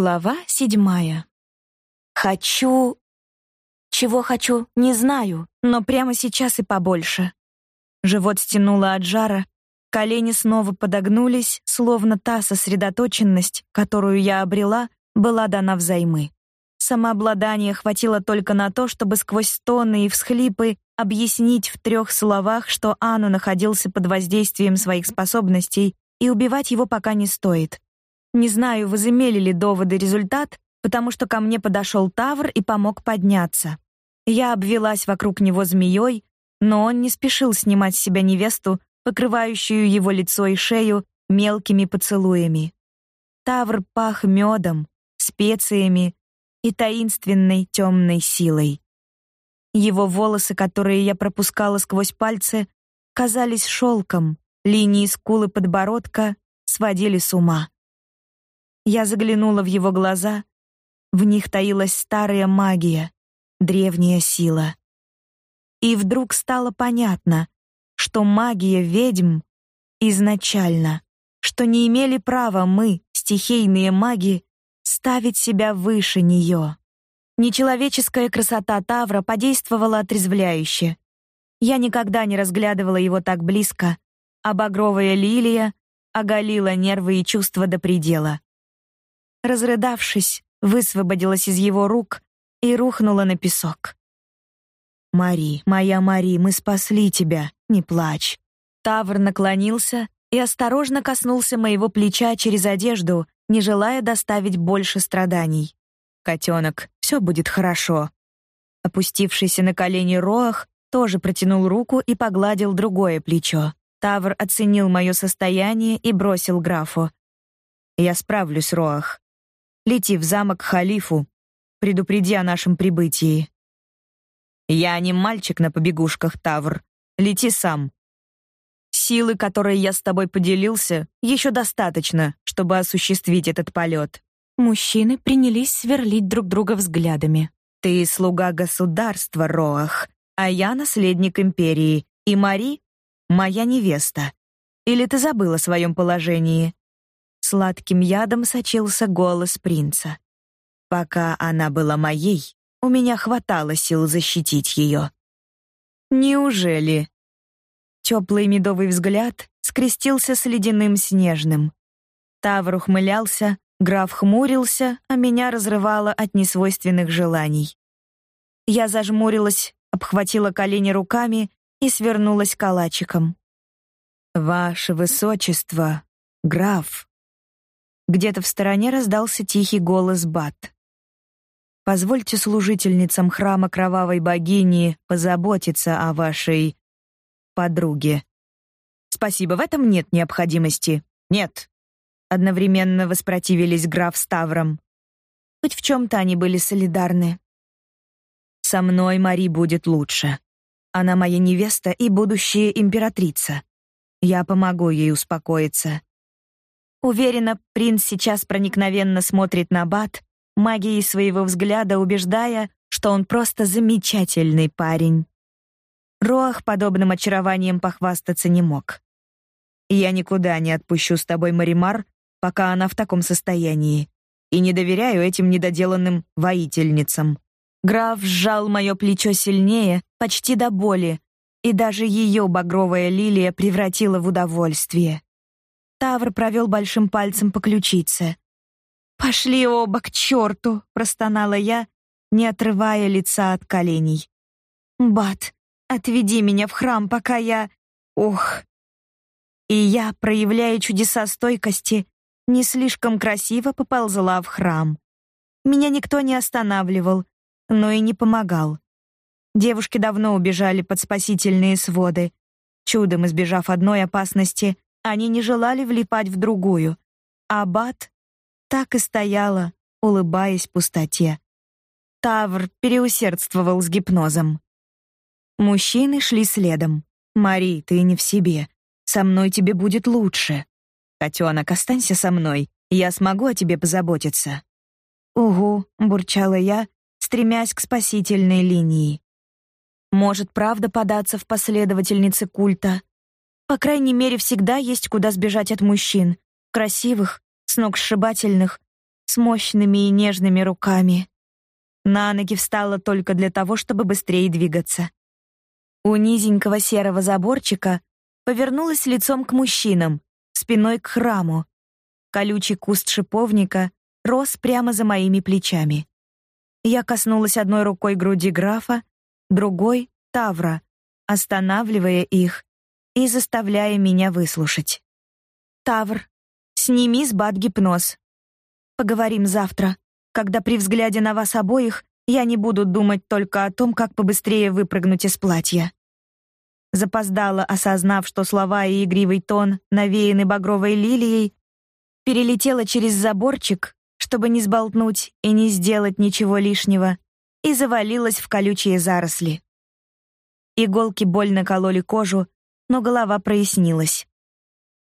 Глава седьмая. Хочу... Чего хочу, не знаю, но прямо сейчас и побольше. Живот стянуло от жара, колени снова подогнулись, словно та сосредоточенность, которую я обрела, была дана взаймы. Самообладание хватило только на то, чтобы сквозь стоны и всхлипы объяснить в трех словах, что Ану находился под воздействием своих способностей, и убивать его пока не стоит. Не знаю, возымели ли доводы результат, потому что ко мне подошел Тавр и помог подняться. Я обвелась вокруг него змеей, но он не спешил снимать с себя невесту, покрывающую его лицо и шею мелкими поцелуями. Тавр пах медом, специями и таинственной темной силой. Его волосы, которые я пропускала сквозь пальцы, казались шелком, линии скулы подбородка сводили с ума. Я заглянула в его глаза. В них таилась старая магия, древняя сила. И вдруг стало понятно, что магия ведьм изначально, что не имели права мы, стихийные маги, ставить себя выше нее. Нечеловеческая красота Тавра подействовала отрезвляюще. Я никогда не разглядывала его так близко, а багровая лилия оголила нервы и чувства до предела. Разрыдавшись, высвободилась из его рук и рухнула на песок. Мари, моя Мари, мы спасли тебя, не плачь. Тавр наклонился и осторожно коснулся моего плеча через одежду, не желая доставить больше страданий. Котенок, все будет хорошо. Опустившийся на колени Роах тоже протянул руку и погладил другое плечо. Тавр оценил мое состояние и бросил графу: "Я справлюсь, Роах. Лети в замок халифу, предупреди о нашем прибытии. Я не мальчик на побегушках, Тавр. Лети сам. Силы, которые я с тобой поделился, еще достаточно, чтобы осуществить этот полет. Мужчины принялись сверлить друг друга взглядами. Ты слуга государства, Роах, а я наследник империи, и Мари моя невеста. Или ты забыла о своем положении? Сладким ядом сочился голос принца. Пока она была моей, у меня хватало сил защитить ее. Неужели? Теплый медовый взгляд скрестился с ледяным снежным. Тавр ухмылялся, граф хмурился, а меня разрывало от несвойственных желаний. Я зажмурилась, обхватила колени руками и свернулась калачиком. Ваше высочество, граф, где-то в стороне раздался тихий голос Бат. Позвольте служительницам храма кровавой богини позаботиться о вашей подруге. Спасибо, в этом нет необходимости. Нет. Одновременно воспротивились граф с Тавром. Хоть в чем то они были солидарны. Со мной Мари будет лучше. Она моя невеста и будущая императрица. Я помогу ей успокоиться. Уверена, принц сейчас проникновенно смотрит на Бат, магией своего взгляда убеждая, что он просто замечательный парень. Роах подобным очарованием похвастаться не мог. Я никуда не отпущу с тобой Маримар, пока она в таком состоянии, и не доверяю этим недоделанным воительницам. Граф сжал мое плечо сильнее, почти до боли, и даже ее багровая лилия превратила в удовольствие. Тавр провел большим пальцем по ключице. «Пошли оба к черту!» — простонала я, не отрывая лица от коленей. «Бат, отведи меня в храм, пока я... Ох!» И я, проявляя чудеса стойкости, не слишком красиво поползла в храм. Меня никто не останавливал, но и не помогал. Девушки давно убежали под спасительные своды. Чудом избежав одной опасности, они не желали влипать в другую. А Бат так и стояла, улыбаясь пустоте. Тавр переусердствовал с гипнозом. Мужчины шли следом. «Мари, ты не в себе. Со мной тебе будет лучше. Котенок, останься со мной. Я смогу о тебе позаботиться». «Угу», — бурчала я, стремясь к спасительной линии. Может, правда податься в последовательницы культа? По крайней мере, всегда есть куда сбежать от мужчин. Красивых, сногсшибательных, с мощными и нежными руками. На ноги встала только для того, чтобы быстрее двигаться. У низенького серого заборчика повернулась лицом к мужчинам, спиной к храму. Колючий куст шиповника рос прямо за моими плечами. Я коснулась одной рукой груди графа, другой — Тавра, останавливая их и заставляя меня выслушать. «Тавр, сними с бат гипноз. Поговорим завтра, когда при взгляде на вас обоих я не буду думать только о том, как побыстрее выпрыгнуть из платья». Запоздала, осознав, что слова и игривый тон навеяны багровой лилией, перелетела через заборчик чтобы не сболтнуть и не сделать ничего лишнего, и завалилась в колючие заросли. Иголки больно кололи кожу, но голова прояснилась.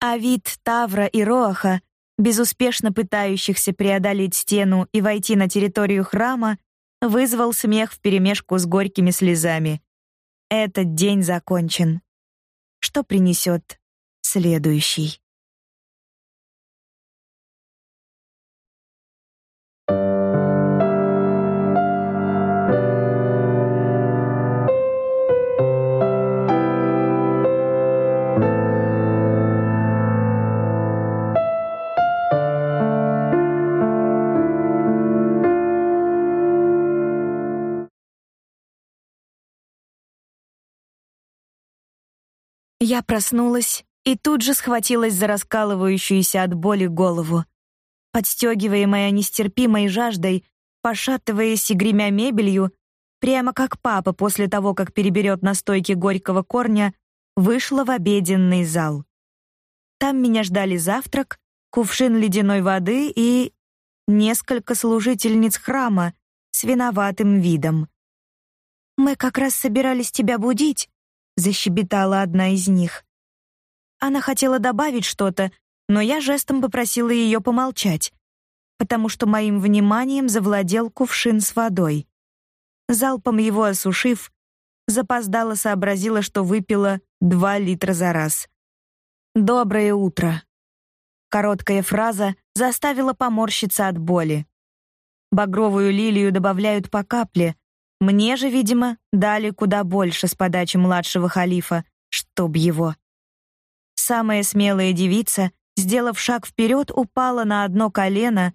А вид Тавра и Роаха, безуспешно пытающихся преодолеть стену и войти на территорию храма, вызвал смех вперемешку с горькими слезами. Этот день закончен. Что принесет следующий? Я проснулась и тут же схватилась за раскалывающуюся от боли голову. Подстегиваемая нестерпимой жаждой, пошатываясь и гремя мебелью, прямо как папа после того, как переберет на стойке горького корня, вышла в обеденный зал. Там меня ждали завтрак, кувшин ледяной воды и несколько служительниц храма с виноватым видом. Мы как раз собирались тебя будить, защебетала одна из них. Она хотела добавить что-то, но я жестом попросила ее помолчать, потому что моим вниманием завладел кувшин с водой. Залпом его осушив, запоздала сообразила, что выпила два литра за раз. Доброе утро. Короткая фраза заставила поморщиться от боли. Багровую лилию добавляют по капле, мне же, видимо, дали куда больше с подачи младшего халифа, чтоб его. Самая смелая девица, сделав шаг вперед, упала на одно колено.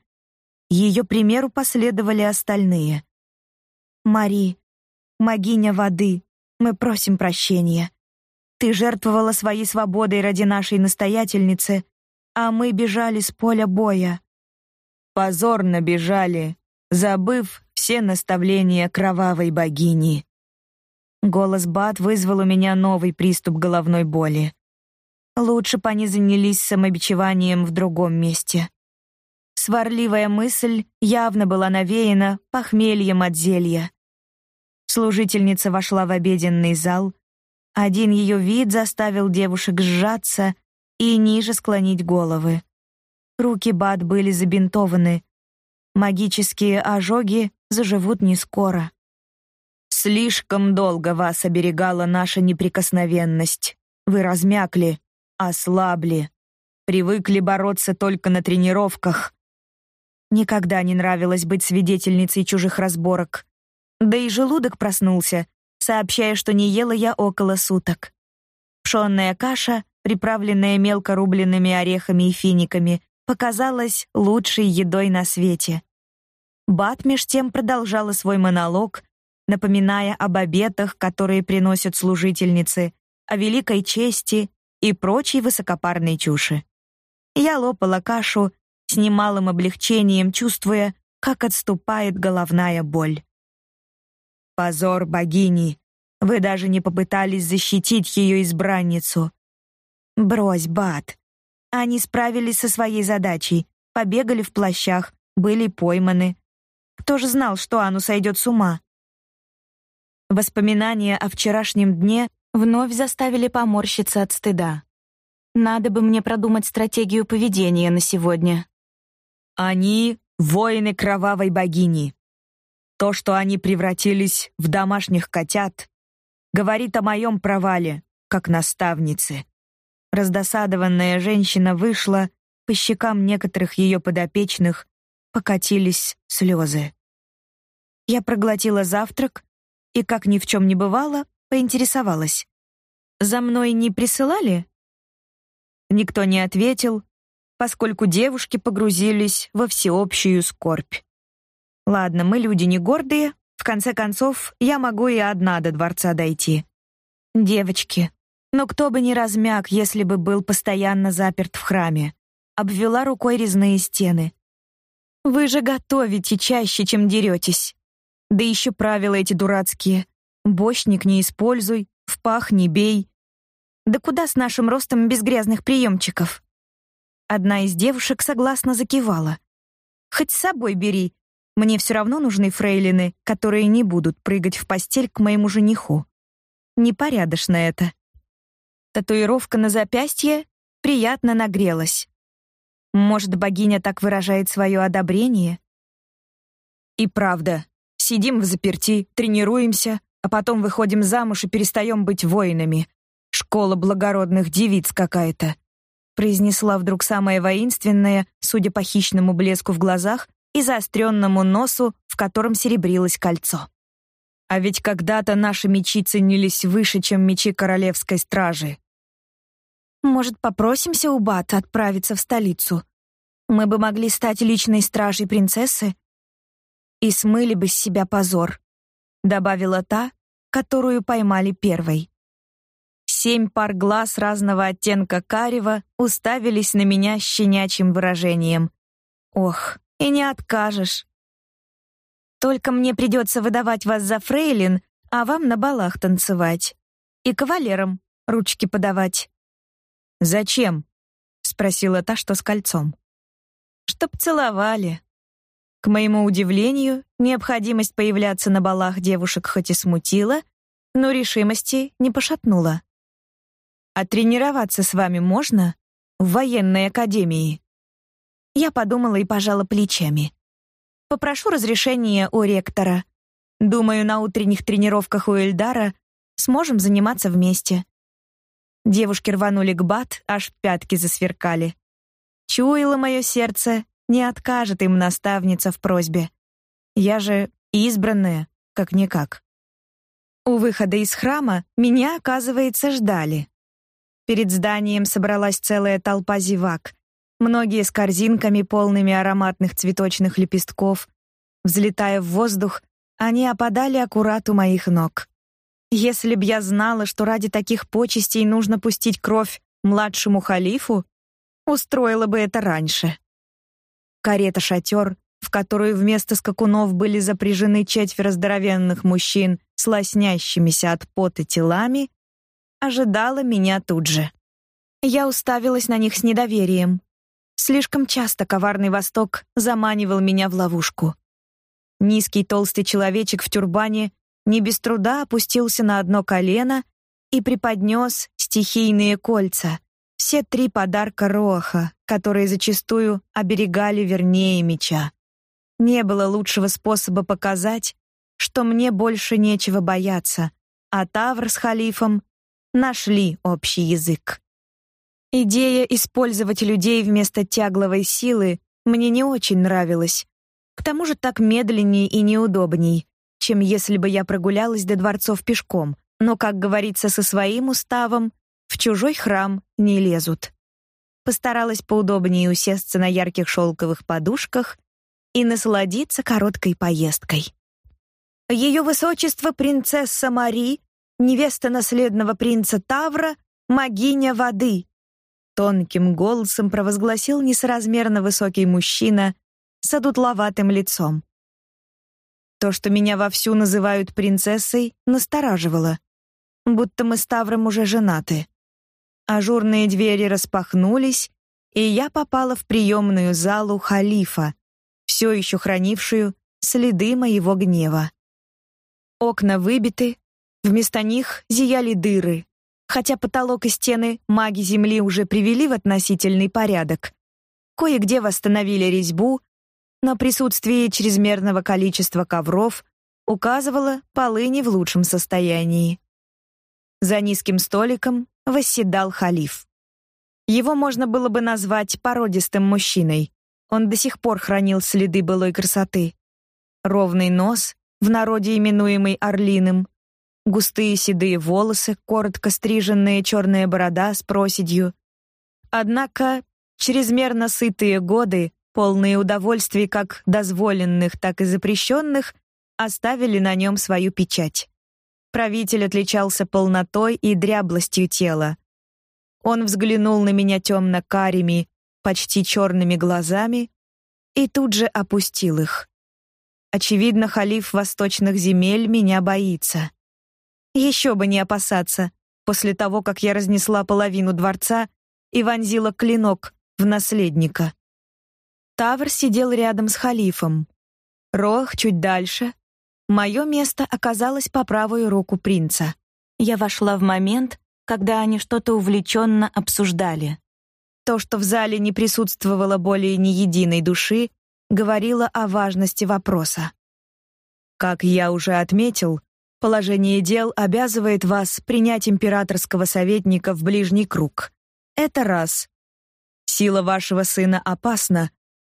Ее примеру последовали остальные. Мари, магиня воды, мы просим прощения. Ты жертвовала своей свободой ради нашей настоятельницы, а мы бежали с поля боя. Позорно бежали, забыв все наставления кровавой богини. Голос Бат вызвал у меня новый приступ головной боли. Лучше бы они занялись самобичеванием в другом месте. Сварливая мысль явно была навеяна похмельем от зелья. Служительница вошла в обеденный зал. Один ее вид заставил девушек сжаться и ниже склонить головы. Руки Бат были забинтованы. Магические ожоги заживут не скоро. Слишком долго вас оберегала наша неприкосновенность. Вы размякли, ослабли, привыкли бороться только на тренировках. Никогда не нравилось быть свидетельницей чужих разборок. Да и желудок проснулся, сообщая, что не ела я около суток. Пшенная каша, приправленная мелко рубленными орехами и финиками, показалась лучшей едой на свете. Бат меж тем продолжала свой монолог, напоминая об обетах, которые приносят служительницы, о великой чести и прочей высокопарной чуши. Я лопала кашу с немалым облегчением, чувствуя, как отступает головная боль. Позор богини. Вы даже не попытались защитить ее избранницу. Брось, Бат. Они справились со своей задачей, побегали в плащах, были пойманы, кто же знал, что Ану сойдет с ума? Воспоминания о вчерашнем дне вновь заставили поморщиться от стыда. Надо бы мне продумать стратегию поведения на сегодня. Они — воины кровавой богини. То, что они превратились в домашних котят, говорит о моем провале, как наставницы. Раздосадованная женщина вышла, по щекам некоторых ее подопечных покатились слезы. Я проглотила завтрак и, как ни в чем не бывало, поинтересовалась. «За мной не присылали?» Никто не ответил, поскольку девушки погрузились во всеобщую скорбь. Ладно, мы люди не гордые, в конце концов, я могу и одна до дворца дойти. Девочки, но кто бы не размяк, если бы был постоянно заперт в храме. Обвела рукой резные стены. Вы же готовите чаще, чем деретесь. Да еще правила эти дурацкие. Бочник не используй, в пах не бей. Да куда с нашим ростом без грязных приемчиков? Одна из девушек согласно закивала. Хоть с собой бери. Мне все равно нужны фрейлины, которые не будут прыгать в постель к моему жениху. Непорядочно это. Татуировка на запястье приятно нагрелась. Может, богиня так выражает свое одобрение? И правда, сидим в заперти, тренируемся, а потом выходим замуж и перестаем быть воинами. Школа благородных девиц какая-то произнесла вдруг самое воинственное, судя по хищному блеску в глазах и заостренному носу, в котором серебрилось кольцо. А ведь когда-то наши мечи ценились выше, чем мечи королевской стражи. Может, попросимся у Бата отправиться в столицу? Мы бы могли стать личной стражей принцессы и смыли бы с себя позор, добавила та, которую поймали первой. Семь пар глаз разного оттенка карего уставились на меня с щенячьим выражением. Ох, и не откажешь. Только мне придется выдавать вас за фрейлин, а вам на балах танцевать. И кавалерам ручки подавать. Зачем? спросила та, что с кольцом. Чтоб целовали. К моему удивлению, необходимость появляться на балах девушек хоть и смутила, но решимости не пошатнула. А тренироваться с вами можно в военной академии? Я подумала и пожала плечами. Попрошу разрешения у ректора. Думаю, на утренних тренировках у Эльдара сможем заниматься вместе. Девушки рванули к бат, аж пятки засверкали. Чуяло мое сердце, не откажет им наставница в просьбе. Я же избранная, как никак. У выхода из храма меня, оказывается, ждали. Перед зданием собралась целая толпа зевак. Многие с корзинками, полными ароматных цветочных лепестков. Взлетая в воздух, они опадали аккурат у моих ног. Если б я знала, что ради таких почестей нужно пустить кровь младшему халифу, устроила бы это раньше. Карета-шатер, в которую вместо скакунов были запряжены четверо здоровенных мужчин с лоснящимися от пота телами, ожидала меня тут же. Я уставилась на них с недоверием. Слишком часто коварный Восток заманивал меня в ловушку. Низкий толстый человечек в тюрбане не без труда опустился на одно колено и преподнес стихийные кольца, все три подарка Роха, которые зачастую оберегали вернее меча. Не было лучшего способа показать, что мне больше нечего бояться, а Тавр с халифом нашли общий язык. Идея использовать людей вместо тягловой силы мне не очень нравилась. К тому же так медленнее и неудобней, чем если бы я прогулялась до дворцов пешком. Но, как говорится со своим уставом, в чужой храм не лезут. Постаралась поудобнее усесться на ярких шелковых подушках и насладиться короткой поездкой. Ее высочество принцесса Мари невеста наследного принца Тавра, магиня воды, тонким голосом провозгласил несоразмерно высокий мужчина с одутловатым лицом. То, что меня вовсю называют принцессой, настораживало, будто мы с Тавром уже женаты. Ажурные двери распахнулись, и я попала в приемную залу халифа, все еще хранившую следы моего гнева. Окна выбиты, Вместо них зияли дыры, хотя потолок и стены маги Земли уже привели в относительный порядок. Кое-где восстановили резьбу, но присутствие чрезмерного количества ковров указывало полы не в лучшем состоянии. За низким столиком восседал халиф. Его можно было бы назвать породистым мужчиной. Он до сих пор хранил следы былой красоты. Ровный нос, в народе именуемый орлиным, густые седые волосы, коротко стриженные, черная борода с проседью. Однако чрезмерно сытые годы, полные удовольствий как дозволенных, так и запрещенных, оставили на нем свою печать. Правитель отличался полнотой и дряблостью тела. Он взглянул на меня темно-карими, почти черными глазами и тут же опустил их. Очевидно, халиф восточных земель меня боится. Еще бы не опасаться после того, как я разнесла половину дворца и вонзила клинок в наследника. Тавр сидел рядом с халифом. Рох чуть дальше. Мое место оказалось по правую руку принца. Я вошла в момент, когда они что-то увлеченно обсуждали. То, что в зале не присутствовало более ни единой души, говорило о важности вопроса. Как я уже отметил, положение дел обязывает вас принять императорского советника в ближний круг. Это раз. Сила вашего сына опасна,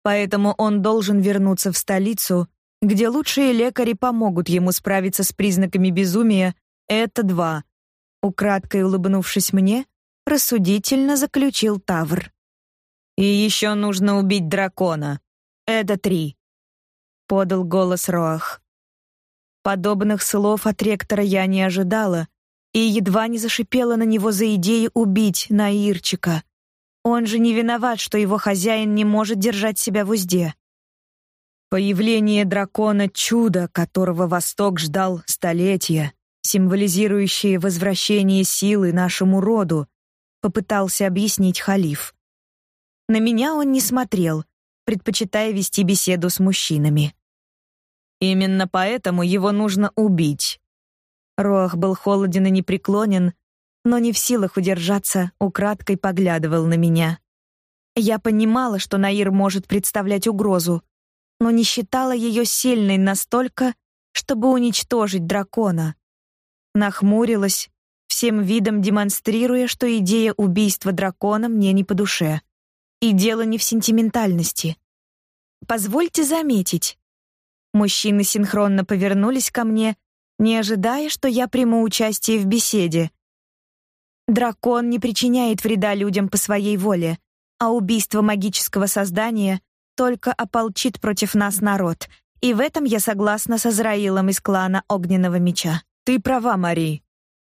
поэтому он должен вернуться в столицу, где лучшие лекари помогут ему справиться с признаками безумия. Это два. Украдкой улыбнувшись мне, рассудительно заключил Тавр. И еще нужно убить дракона. Это три. Подал голос Роах. Подобных слов от ректора я не ожидала и едва не зашипела на него за идею убить Наирчика. Он же не виноват, что его хозяин не может держать себя в узде. Появление дракона чудо, которого Восток ждал столетия, символизирующее возвращение силы нашему роду, попытался объяснить халиф. На меня он не смотрел, предпочитая вести беседу с мужчинами. Именно поэтому его нужно убить. Роах был холоден и непреклонен, но не в силах удержаться, украдкой поглядывал на меня. Я понимала, что Наир может представлять угрозу, но не считала ее сильной настолько, чтобы уничтожить дракона. Нахмурилась, всем видом демонстрируя, что идея убийства дракона мне не по душе. И дело не в сентиментальности. Позвольте заметить. Мужчины синхронно повернулись ко мне, не ожидая, что я приму участие в беседе. Дракон не причиняет вреда людям по своей воле, а убийство магического создания только ополчит против нас народ. И в этом я согласна с Азраилом из клана Огненного меча. Ты права, Мари.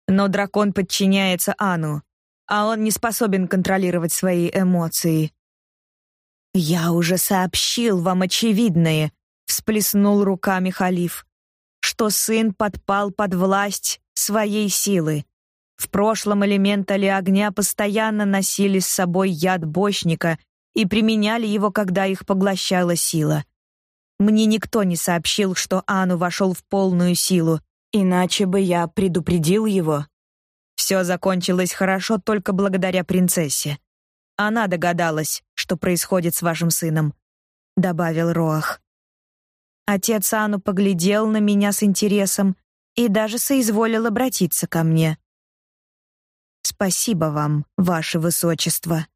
Но дракон подчиняется Ану, а он не способен контролировать свои эмоции. Я уже сообщил вам очевидное, всплеснул руками халиф, что сын подпал под власть своей силы. В прошлом элементали огня постоянно носили с собой яд бочника и применяли его, когда их поглощала сила. Мне никто не сообщил, что Ану вошел в полную силу, иначе бы я предупредил его. Все закончилось хорошо только благодаря принцессе. Она догадалась, что происходит с вашим сыном, добавил Роах. Отец Ану поглядел на меня с интересом и даже соизволил обратиться ко мне. Спасибо вам, ваше высочество.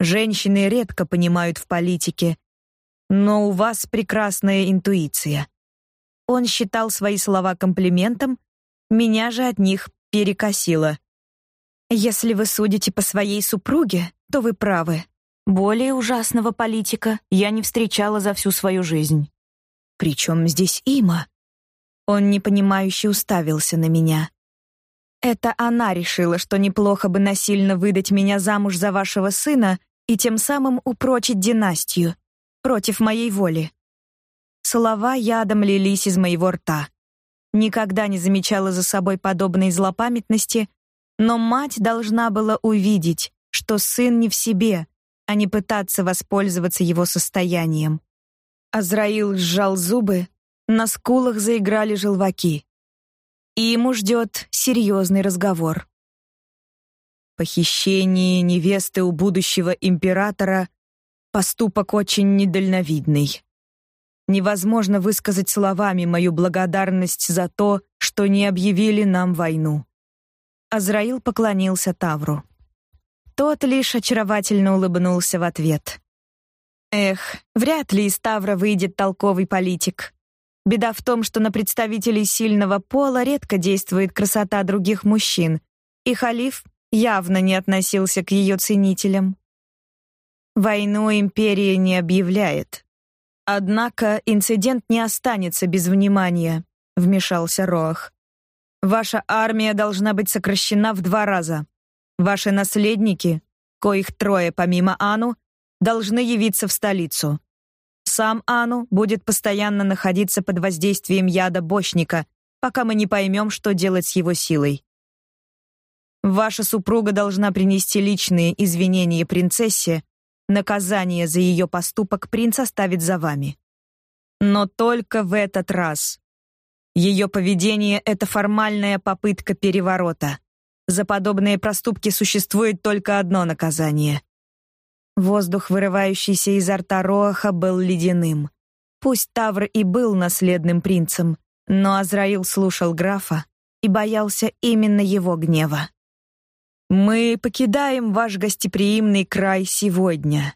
Женщины редко понимают в политике, но у вас прекрасная интуиция. Он считал свои слова комплиментом, меня же от них перекосило. Если вы судите по своей супруге, то вы правы. Более ужасного политика я не встречала за всю свою жизнь. Причем здесь Има? Он непонимающе уставился на меня. Это она решила, что неплохо бы насильно выдать меня замуж за вашего сына и тем самым упрочить династию против моей воли. Слова ядом лились из моего рта. Никогда не замечала за собой подобной злопамятности, но мать должна была увидеть, что сын не в себе, а не пытаться воспользоваться его состоянием. Азраил сжал зубы, на скулах заиграли желваки. И ему ждет серьезный разговор. Похищение невесты у будущего императора — поступок очень недальновидный. Невозможно высказать словами мою благодарность за то, что не объявили нам войну. Азраил поклонился Тавру. Тот лишь очаровательно улыбнулся в ответ. Эх, вряд ли из Тавра выйдет толковый политик. Беда в том, что на представителей сильного пола редко действует красота других мужчин, и халиф явно не относился к ее ценителям. Войну империя не объявляет. Однако инцидент не останется без внимания, вмешался Роах. Ваша армия должна быть сокращена в два раза. Ваши наследники, коих трое помимо Ану, должны явиться в столицу. Сам Ану будет постоянно находиться под воздействием яда бочника, пока мы не поймем, что делать с его силой. Ваша супруга должна принести личные извинения принцессе. Наказание за ее поступок принц оставит за вами. Но только в этот раз. Ее поведение это формальная попытка переворота. За подобные проступки существует только одно наказание Воздух, вырывающийся изо рта Роаха, был ледяным. Пусть Тавр и был наследным принцем, но Азраил слушал графа и боялся именно его гнева. Мы покидаем ваш гостеприимный край сегодня.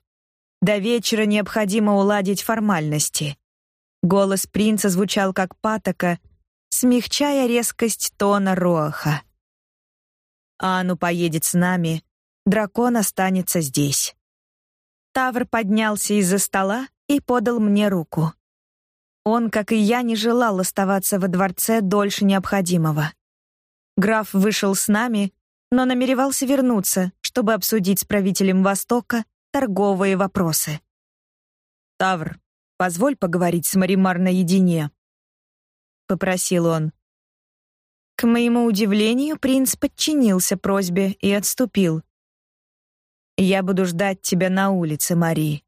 До вечера необходимо уладить формальности. Голос принца звучал как патока, смягчая резкость тона Роаха. Ану поедет с нами, дракон останется здесь. Тавр поднялся из-за стола и подал мне руку. Он, как и я, не желал оставаться во дворце дольше необходимого. Граф вышел с нами, но намеревался вернуться, чтобы обсудить с правителем Востока торговые вопросы. Тавр, позволь поговорить с Маримар наедине, попросил он. К моему удивлению, принц подчинился просьбе и отступил. Я буду ждать тебя на улице, Мари.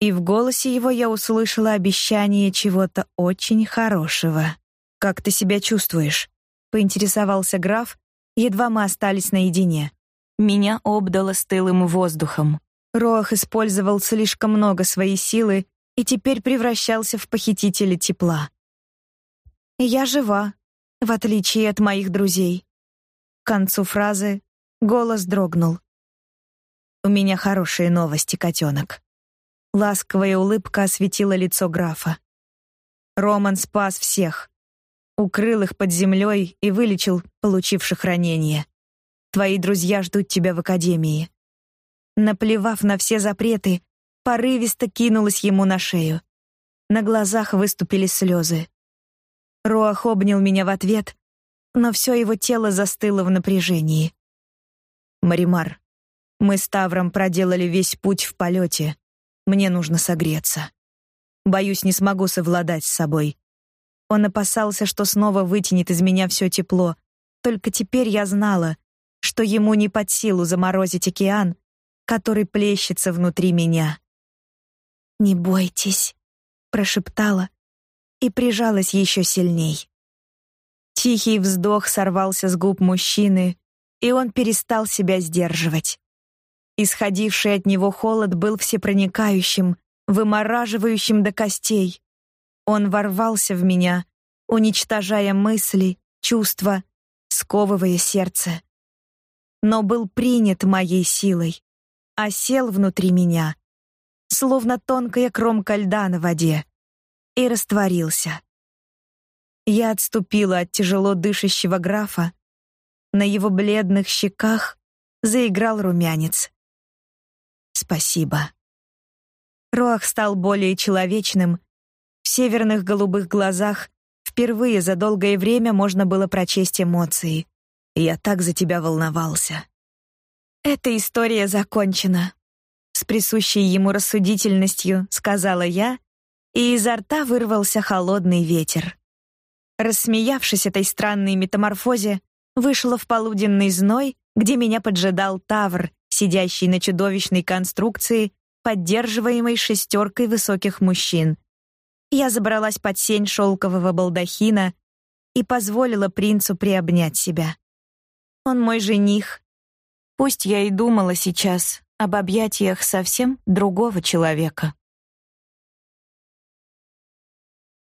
И в голосе его я услышала обещание чего-то очень хорошего. Как ты себя чувствуешь? поинтересовался граф, едва мы остались наедине. Меня обдало стылым воздухом. Роах использовал слишком много своей силы и теперь превращался в похитителя тепла. Я жива, в отличие от моих друзей. К концу фразы голос дрогнул. У меня хорошие новости, котенок. Ласковая улыбка осветила лицо графа. Роман спас всех. Укрыл их под землей и вылечил получивших ранения. Твои друзья ждут тебя в академии. Наплевав на все запреты, порывисто кинулась ему на шею. На глазах выступили слезы. Роах обнял меня в ответ, но все его тело застыло в напряжении. Маримар, мы с Тавром проделали весь путь в полете. Мне нужно согреться. Боюсь, не смогу совладать с собой. Он опасался, что снова вытянет из меня все тепло. Только теперь я знала, что ему не под силу заморозить океан, который плещется внутри меня. «Не бойтесь», — прошептала и прижалась еще сильней. Тихий вздох сорвался с губ мужчины, и он перестал себя сдерживать. Исходивший от него холод был всепроникающим, вымораживающим до костей. Он ворвался в меня, уничтожая мысли, чувства, сковывая сердце. Но был принят моей силой, осел внутри меня, словно тонкая кромка льда на воде, и растворился. Я отступила от тяжело дышащего графа. На его бледных щеках заиграл румянец. Спасибо. Роах стал более человечным. В северных голубых глазах впервые за долгое время можно было прочесть эмоции. Я так за тебя волновался. Эта история закончена. С присущей ему рассудительностью сказала я, и изо рта вырвался холодный ветер. Рассмеявшись этой странной метаморфозе, вышла в полуденный зной, где меня поджидал Тавр, сидящий на чудовищной конструкции, поддерживаемой шестеркой высоких мужчин. Я забралась под сень шелкового балдахина и позволила принцу приобнять себя. Он мой жених. Пусть я и думала сейчас об объятиях совсем другого человека.